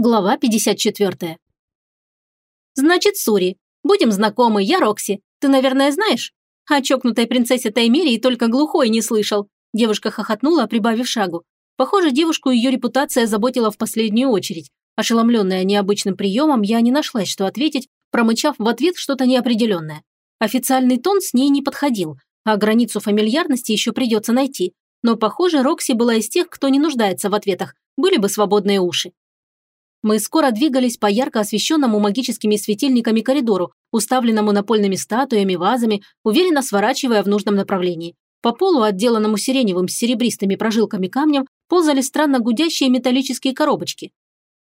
Глава 54. «Значит, Сури, будем знакомы, я Рокси. Ты, наверное, знаешь? О чокнутой принцессе Таймерии только глухой не слышал». Девушка хохотнула, прибавив шагу. Похоже, девушку ее репутация заботила в последнюю очередь. Ошеломленная необычным приемом, я не нашлась, что ответить, промычав в ответ что-то неопределенное. Официальный тон с ней не подходил, а границу фамильярности еще придется найти. Но, похоже, Рокси была из тех, кто не нуждается в ответах, были бы свободные уши. Мы скоро двигались по ярко освещенному магическими светильниками коридору, уставленному напольными статуями, вазами, уверенно сворачивая в нужном направлении. По полу, отделанному сиреневым с серебристыми прожилками камнем, ползали странно гудящие металлические коробочки.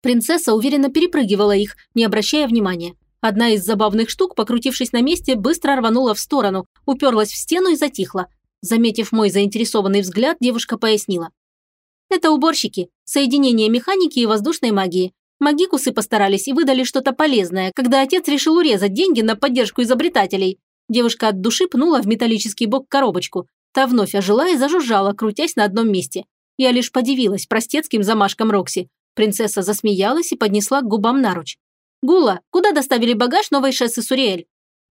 Принцесса уверенно перепрыгивала их, не обращая внимания. Одна из забавных штук, покрутившись на месте, быстро рванула в сторону, уперлась в стену и затихла. Заметив мой заинтересованный взгляд, девушка пояснила. «Это уборщики, соединение механики и воздушной магии. Магикусы постарались и выдали что-то полезное, когда отец решил урезать деньги на поддержку изобретателей. Девушка от души пнула в металлический бок коробочку. Та вновь ожила и зажужжала, крутясь на одном месте. Я лишь подивилась простецким замашкам Рокси. Принцесса засмеялась и поднесла к губам наруч. «Гула, куда доставили багаж новой шессы Суриэль?»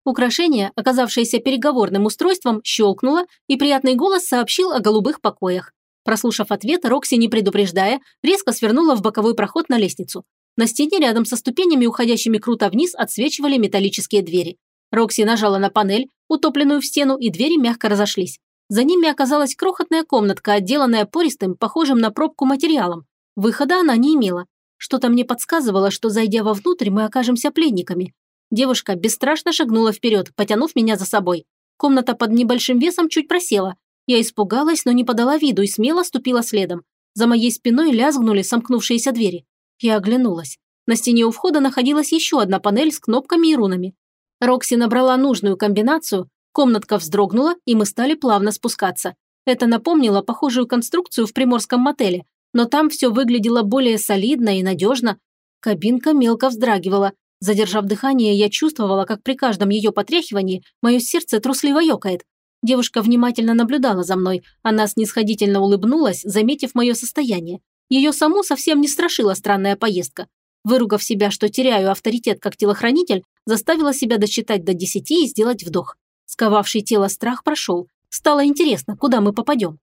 Украшение, оказавшееся переговорным устройством, щелкнуло, и приятный голос сообщил о голубых покоях. Прослушав ответ, Рокси, не предупреждая, резко свернула в боковой проход на лестницу. На стене рядом со ступенями, уходящими круто вниз, отсвечивали металлические двери. Рокси нажала на панель, утопленную в стену, и двери мягко разошлись. За ними оказалась крохотная комнатка, отделанная пористым, похожим на пробку материалом. Выхода она не имела. Что-то мне подсказывало, что, зайдя вовнутрь, мы окажемся пленниками. Девушка бесстрашно шагнула вперед, потянув меня за собой. Комната под небольшим весом чуть просела. Я испугалась, но не подала виду и смело ступила следом. За моей спиной лязгнули сомкнувшиеся двери. Я оглянулась. На стене у входа находилась еще одна панель с кнопками и рунами. Рокси набрала нужную комбинацию, комнатка вздрогнула, и мы стали плавно спускаться. Это напомнило похожую конструкцию в приморском мотеле, но там все выглядело более солидно и надежно. Кабинка мелко вздрагивала. Задержав дыхание, я чувствовала, как при каждом ее потряхивании мое сердце трусливо ёкает. Девушка внимательно наблюдала за мной, она снисходительно улыбнулась, заметив мое состояние. Ее саму совсем не страшила странная поездка. Выругав себя, что теряю авторитет как телохранитель, заставила себя досчитать до десяти и сделать вдох. Сковавший тело страх прошел. Стало интересно, куда мы попадем.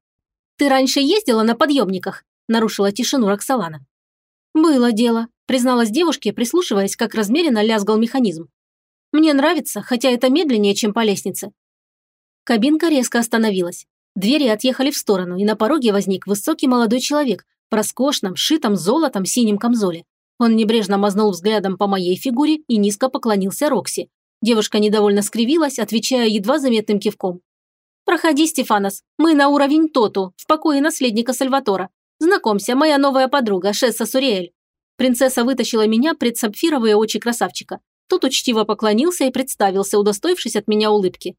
«Ты раньше ездила на подъемниках?» – нарушила тишину Роксолана. «Было дело», – призналась девушке, прислушиваясь, как размеренно лязгал механизм. «Мне нравится, хотя это медленнее, чем по лестнице». Кабинка резко остановилась. Двери отъехали в сторону, и на пороге возник высокий молодой человек в роскошном, шитом золотом синем камзоле. Он небрежно мазнул взглядом по моей фигуре и низко поклонился Рокси. Девушка недовольно скривилась, отвечая едва заметным кивком. «Проходи, Стефанос. Мы на уровень Тоту, в покое наследника Сальватора. Знакомься, моя новая подруга, Шесса Суриэль». Принцесса вытащила меня пред сапфировые очи красавчика. Тот учтиво поклонился и представился, удостоившись от меня улыбки.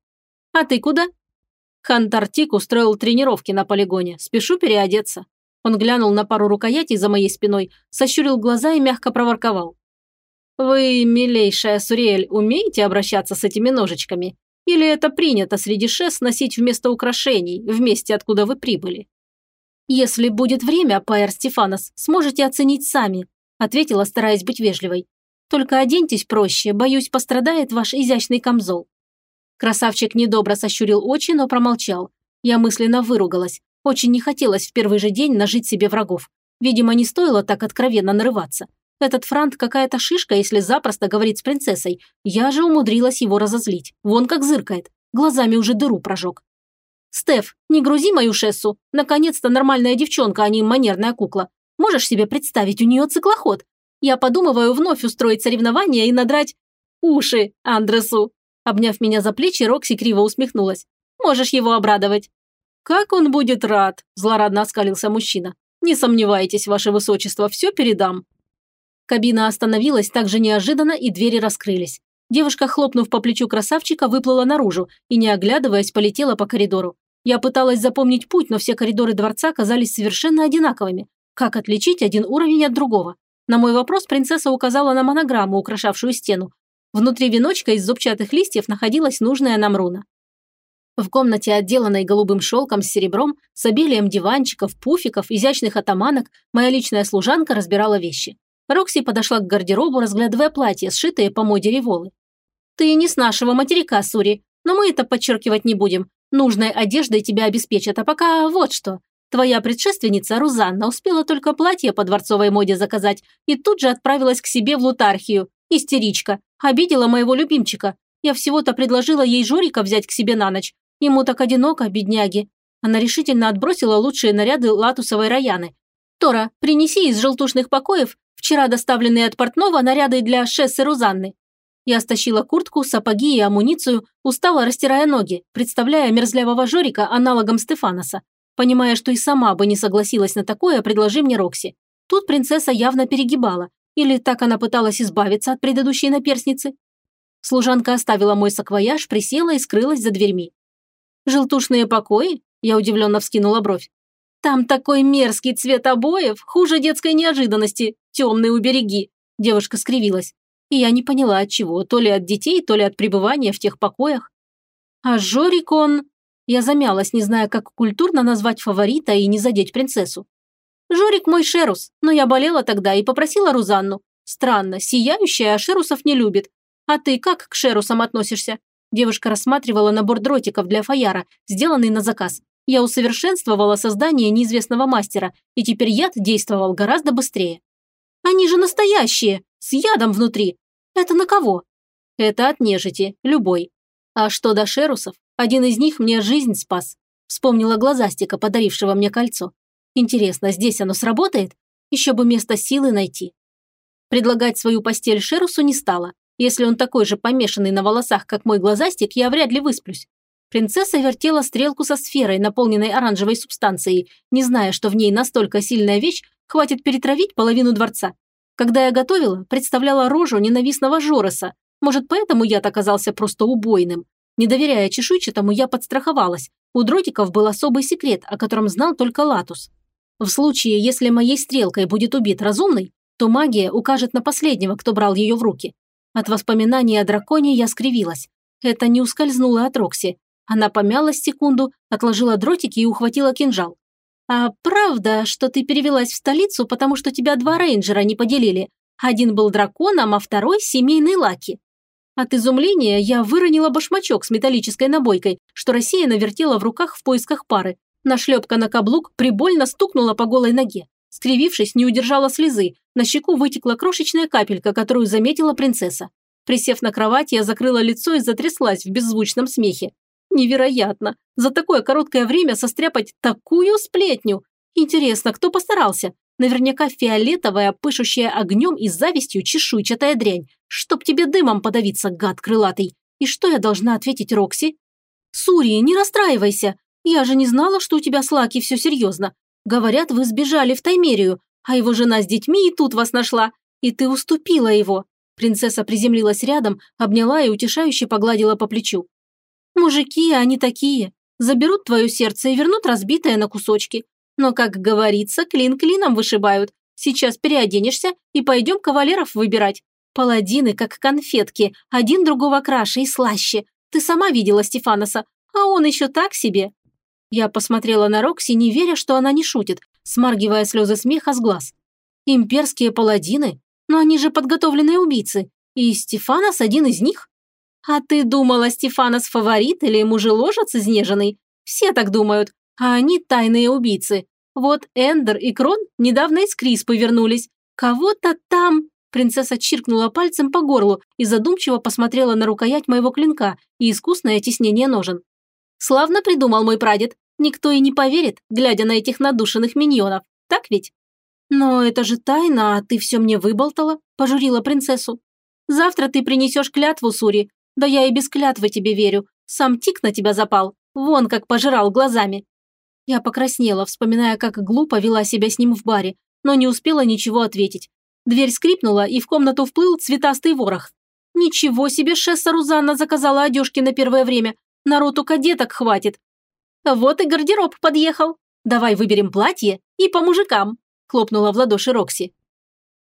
«А ты куда?» Хантартик устроил тренировки на полигоне. Спешу переодеться. Он глянул на пару рукоятей за моей спиной, сощурил глаза и мягко проворковал. «Вы, милейшая Суриэль, умеете обращаться с этими ножичками? Или это принято среди шес носить вместо украшений, в месте, откуда вы прибыли?» «Если будет время, Пайер Стефанос, сможете оценить сами», ответила, стараясь быть вежливой. «Только оденьтесь проще, боюсь, пострадает ваш изящный камзол». Красавчик недобро сощурил очи, но промолчал. Я мысленно выругалась. Очень не хотелось в первый же день нажить себе врагов. Видимо, не стоило так откровенно нарываться. Этот Франт какая-то шишка, если запросто говорит с принцессой. Я же умудрилась его разозлить. Вон как зыркает. Глазами уже дыру прожег. «Стеф, не грузи мою шессу. Наконец-то нормальная девчонка, а не манерная кукла. Можешь себе представить, у нее циклоход. Я подумываю вновь устроить соревнования и надрать уши Андресу». Обняв меня за плечи, Рокси криво усмехнулась. «Можешь его обрадовать». «Как он будет рад!» – злорадно оскалился мужчина. «Не сомневайтесь, ваше высочество, все передам». Кабина остановилась так же неожиданно, и двери раскрылись. Девушка, хлопнув по плечу красавчика, выплыла наружу и, не оглядываясь, полетела по коридору. Я пыталась запомнить путь, но все коридоры дворца казались совершенно одинаковыми. Как отличить один уровень от другого? На мой вопрос принцесса указала на монограмму, украшавшую стену. Внутри веночка из зубчатых листьев находилась нужная нам руна. В комнате, отделанной голубым шелком с серебром, с обилием диванчиков, пуфиков, изящных атаманок, моя личная служанка разбирала вещи. Рокси подошла к гардеробу, разглядывая платье, сшитые по моде револы. «Ты не с нашего материка, Сури, но мы это подчеркивать не будем. Нужной одеждой тебя обеспечат, а пока вот что. Твоя предшественница Рузанна успела только платье по дворцовой моде заказать и тут же отправилась к себе в Лутархию. Истеричка. Обидела моего любимчика. Я всего-то предложила ей Жорика взять к себе на ночь. Ему так одиноко, бедняги. Она решительно отбросила лучшие наряды латусовой Раяны. «Тора, принеси из желтушных покоев вчера доставленные от портного наряды для Шессы Рузанны». Я стащила куртку, сапоги и амуницию, устало растирая ноги, представляя мерзлявого Жорика аналогом Стефаноса. Понимая, что и сама бы не согласилась на такое, предложи мне Рокси. Тут принцесса явно перегибала. Или так она пыталась избавиться от предыдущей наперсницы? Служанка оставила мой саквояж, присела и скрылась за дверьми. «Желтушные покои?» Я удивленно вскинула бровь. «Там такой мерзкий цвет обоев, хуже детской неожиданности. Темные убереги!» Девушка скривилась. И я не поняла от чего, то ли от детей, то ли от пребывания в тех покоях. А Жорик он... Я замялась, не зная, как культурно назвать фаворита и не задеть принцессу. Жорик мой Шерус, но я болела тогда и попросила Рузанну. Странно, сияющая, а Шерусов не любит. А ты как к Шерусам относишься? Девушка рассматривала набор дротиков для фаяра, сделанный на заказ. Я усовершенствовала создание неизвестного мастера, и теперь яд действовал гораздо быстрее. Они же настоящие, с ядом внутри. Это на кого? Это от нежити, любой. А что до шерусов, один из них мне жизнь спас. Вспомнила глазастика, подарившего мне кольцо. Интересно, здесь оно сработает? Еще бы место силы найти. Предлагать свою постель Шерусу не стала. Если он такой же помешанный на волосах, как мой глазастик, я вряд ли высплюсь. Принцесса вертела стрелку со сферой, наполненной оранжевой субстанцией, не зная, что в ней настолько сильная вещь, хватит перетравить половину дворца. Когда я готовила, представляла рожу ненавистного Жороса. Может, поэтому яд оказался просто убойным. Не доверяя чешуйчатому, я подстраховалась. У дротиков был особый секрет, о котором знал только Латус. В случае, если моей стрелкой будет убит разумный, то магия укажет на последнего, кто брал ее в руки. От воспоминаний о драконе я скривилась. Это не ускользнуло от Рокси. Она помялась секунду, отложила дротики и ухватила кинжал. «А правда, что ты перевелась в столицу, потому что тебя два рейнджера не поделили? Один был драконом, а второй – семейный Лаки». От изумления я выронила башмачок с металлической набойкой, что рассеянно вертела в руках в поисках пары. Нашлепка на каблук прибольно стукнула по голой ноге. Скривившись, не удержала слезы. На щеку вытекла крошечная капелька, которую заметила принцесса. Присев на кровать, я закрыла лицо и затряслась в беззвучном смехе. Невероятно! За такое короткое время состряпать такую сплетню! Интересно, кто постарался? Наверняка фиолетовая, пышущая огнем и завистью чешуйчатая дрянь. Чтоб тебе дымом подавиться, гад крылатый. И что я должна ответить Рокси? Сури, не расстраивайся. Я же не знала, что у тебя с Лаки все серьезно. Говорят, вы сбежали в Таймерию, а его жена с детьми и тут вас нашла. И ты уступила его». Принцесса приземлилась рядом, обняла и утешающе погладила по плечу. «Мужики, они такие. Заберут твое сердце и вернут разбитое на кусочки. Но, как говорится, клин клином вышибают. Сейчас переоденешься и пойдем кавалеров выбирать. Паладины, как конфетки, один другого краше и слаще. Ты сама видела Стефаноса, а он еще так себе. Я посмотрела на Рокси, не веря, что она не шутит, смаргивая слезы смеха с глаз. Имперские паладины? Но они же подготовленные убийцы. И Стефанос один из них? А ты думала, Стефанос фаворит или мужеложец изнеженный? Все так думают, а они тайные убийцы. Вот Эндер и Крон недавно из Криспы вернулись. Кого-то там... Принцесса чиркнула пальцем по горлу и задумчиво посмотрела на рукоять моего клинка и искусное теснение ножен. Славно придумал мой прадед. Никто и не поверит, глядя на этих надушенных миньонов. Так ведь? Но это же тайна, а ты все мне выболтала, пожурила принцессу. Завтра ты принесешь клятву, Сури. Да я и без клятвы тебе верю. Сам тик на тебя запал. Вон как пожирал глазами. Я покраснела, вспоминая, как глупо вела себя с ним в баре, но не успела ничего ответить. Дверь скрипнула, и в комнату вплыл цветастый ворох. Ничего себе, Шесса Рузанна заказала одежки на первое время. Народу кадеток хватит. Вот и гардероб подъехал. Давай выберем платье и по мужикам, хлопнула в ладоши Рокси.